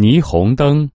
霓虹灯。